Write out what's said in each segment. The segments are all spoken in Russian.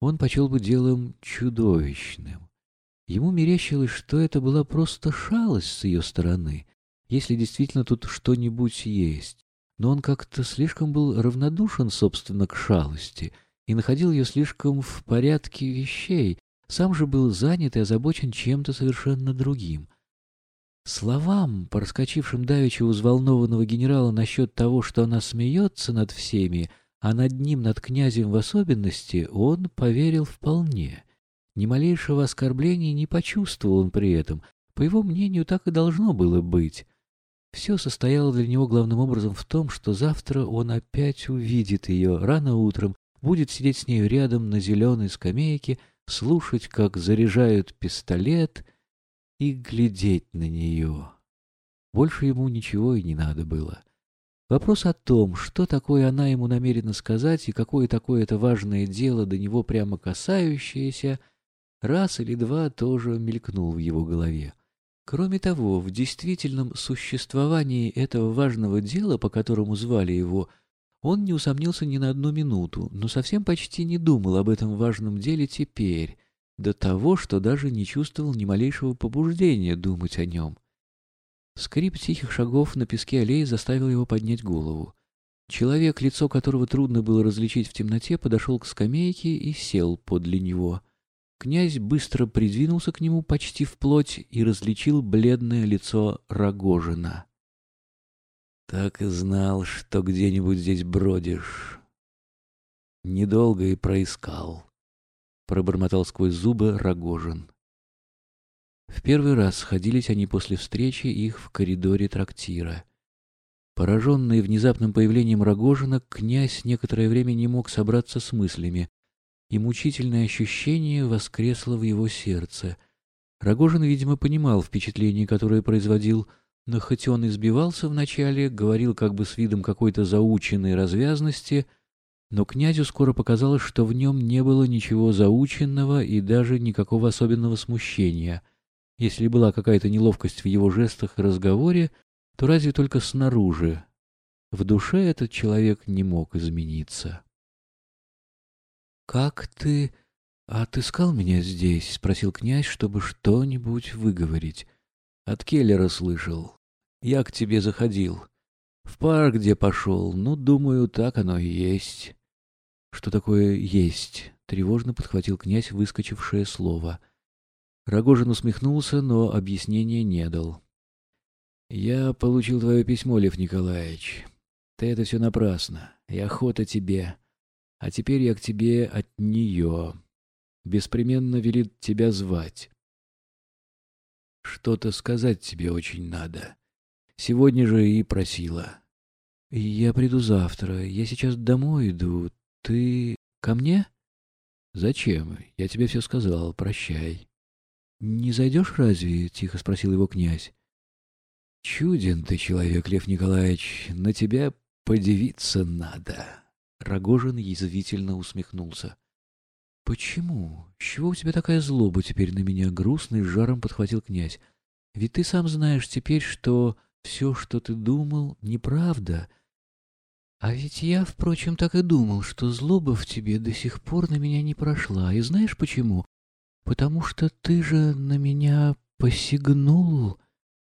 он почел бы делом чудовищным. Ему мерещилось, что это была просто шалость с ее стороны, если действительно тут что-нибудь есть. Но он как-то слишком был равнодушен, собственно, к шалости и находил ее слишком в порядке вещей, сам же был занят и озабочен чем-то совершенно другим. Словам, проскочившим давеча у взволнованного генерала насчет того, что она смеется над всеми, а над ним, над князем в особенности, он поверил вполне. Ни малейшего оскорбления не почувствовал он при этом. По его мнению, так и должно было быть. Все состояло для него главным образом в том, что завтра он опять увидит ее рано утром, будет сидеть с нею рядом на зеленой скамейке, слушать, как заряжают пистолет, и глядеть на нее. Больше ему ничего и не надо было. Вопрос о том, что такое она ему намерена сказать и какое такое это важное дело до него прямо касающееся, раз или два тоже мелькнул в его голове. Кроме того, в действительном существовании этого важного дела, по которому звали его, он не усомнился ни на одну минуту, но совсем почти не думал об этом важном деле теперь, до того, что даже не чувствовал ни малейшего побуждения думать о нем. Скрип тихих шагов на песке аллеи заставил его поднять голову. Человек, лицо которого трудно было различить в темноте, подошел к скамейке и сел подле него. Князь быстро придвинулся к нему почти вплоть и различил бледное лицо Рогожина. «Так и знал, что где-нибудь здесь бродишь. Недолго и проискал», — пробормотал сквозь зубы Рогожин. В первый раз сходились они после встречи их в коридоре трактира. Пораженный внезапным появлением Рогожина, князь некоторое время не мог собраться с мыслями, и мучительное ощущение воскресло в его сердце. Рогожин, видимо, понимал впечатление, которое производил, но хоть он избивался вначале, говорил как бы с видом какой-то заученной развязности, но князю скоро показалось, что в нем не было ничего заученного и даже никакого особенного смущения — если была какая-то неловкость в его жестах и разговоре, то разве только снаружи. В душе этот человек не мог измениться. «Как ты отыскал меня здесь?» — спросил князь, чтобы что-нибудь выговорить. «От Келлера слышал. Я к тебе заходил. В парк где пошел. Ну, думаю, так оно и есть». «Что такое «есть»?» — тревожно подхватил князь выскочившее слово. Рогожин усмехнулся, но объяснения не дал. «Я получил твое письмо, Лев Николаевич. Ты это все напрасно. И охота тебе. А теперь я к тебе от нее. Беспременно велит тебя звать. Что-то сказать тебе очень надо. Сегодня же и просила. Я приду завтра. Я сейчас домой иду. Ты ко мне? Зачем? Я тебе все сказал. Прощай. «Не зайдешь разве?» — тихо спросил его князь. «Чуден ты человек, Лев Николаевич, на тебя подивиться надо!» Рогожин язвительно усмехнулся. «Почему? С чего у тебя такая злоба теперь на меня?» — грустный с жаром подхватил князь. «Ведь ты сам знаешь теперь, что все, что ты думал, неправда. А ведь я, впрочем, так и думал, что злоба в тебе до сих пор на меня не прошла. И знаешь почему? Потому что ты же на меня посягнул,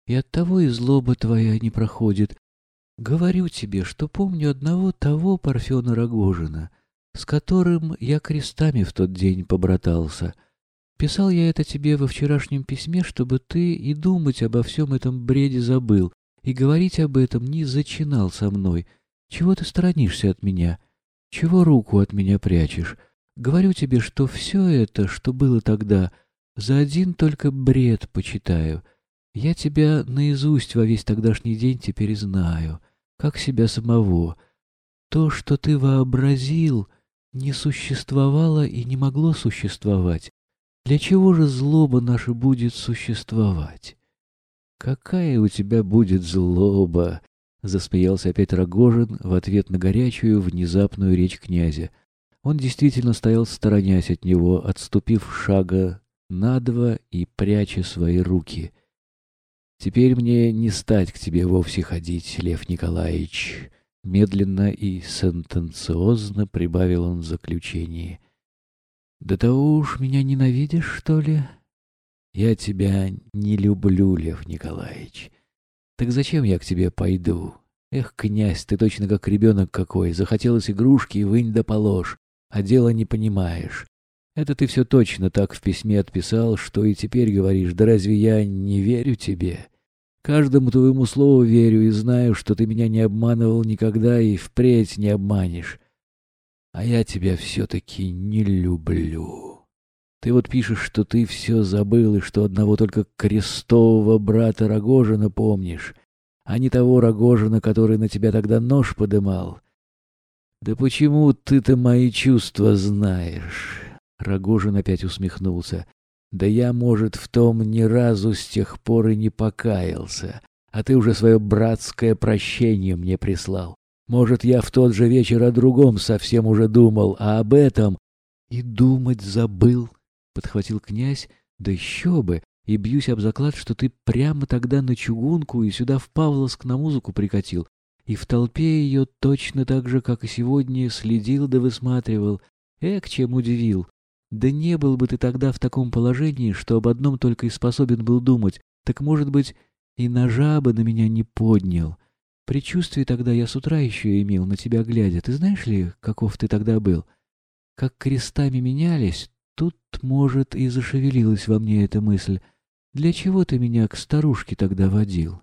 и оттого и злоба твоя не проходит. Говорю тебе, что помню одного того Парфена Рогожина, с которым я крестами в тот день побратался. Писал я это тебе во вчерашнем письме, чтобы ты и думать обо всем этом бреде забыл, и говорить об этом не зачинал со мной. Чего ты сторонишься от меня? Чего руку от меня прячешь? Говорю тебе, что все это, что было тогда, за один только бред почитаю. Я тебя наизусть во весь тогдашний день теперь знаю, как себя самого. То, что ты вообразил, не существовало и не могло существовать. Для чего же злоба наша будет существовать? Какая у тебя будет злоба? Засмеялся опять Рогожин в ответ на горячую, внезапную речь князя. Он действительно стоял сторонясь от него, отступив шага на два и пряча свои руки. «Теперь мне не стать к тебе вовсе ходить, Лев Николаевич», — медленно и сентенциозно прибавил он в заключении. До того уж меня ненавидишь, что ли? Я тебя не люблю, Лев Николаевич. Так зачем я к тебе пойду? Эх, князь, ты точно как ребенок какой. Захотелось игрушки вынь да положь. А дело не понимаешь. Это ты все точно так в письме отписал, что и теперь говоришь, да разве я не верю тебе? Каждому твоему слову верю и знаю, что ты меня не обманывал никогда и впредь не обманешь. А я тебя все-таки не люблю. Ты вот пишешь, что ты все забыл и что одного только крестового брата Рогожина помнишь, а не того Рогожина, который на тебя тогда нож подымал. Да почему ты-то мои чувства знаешь? Рогожин опять усмехнулся. Да я, может, в том ни разу с тех пор и не покаялся, а ты уже свое братское прощение мне прислал. Может, я в тот же вечер о другом совсем уже думал, а об этом и думать забыл, — подхватил князь, — да еще бы, и бьюсь об заклад, что ты прямо тогда на чугунку и сюда в Павловск на музыку прикатил, и в толпе ее точно так же, как и сегодня, следил да высматривал. Эк, чем удивил! Да не был бы ты тогда в таком положении, что об одном только и способен был думать, так, может быть, и ножа бы на меня не поднял. Предчувствие тогда я с утра еще имел, на тебя глядя. Ты знаешь ли, каков ты тогда был? Как крестами менялись, тут, может, и зашевелилась во мне эта мысль. Для чего ты меня к старушке тогда водил?»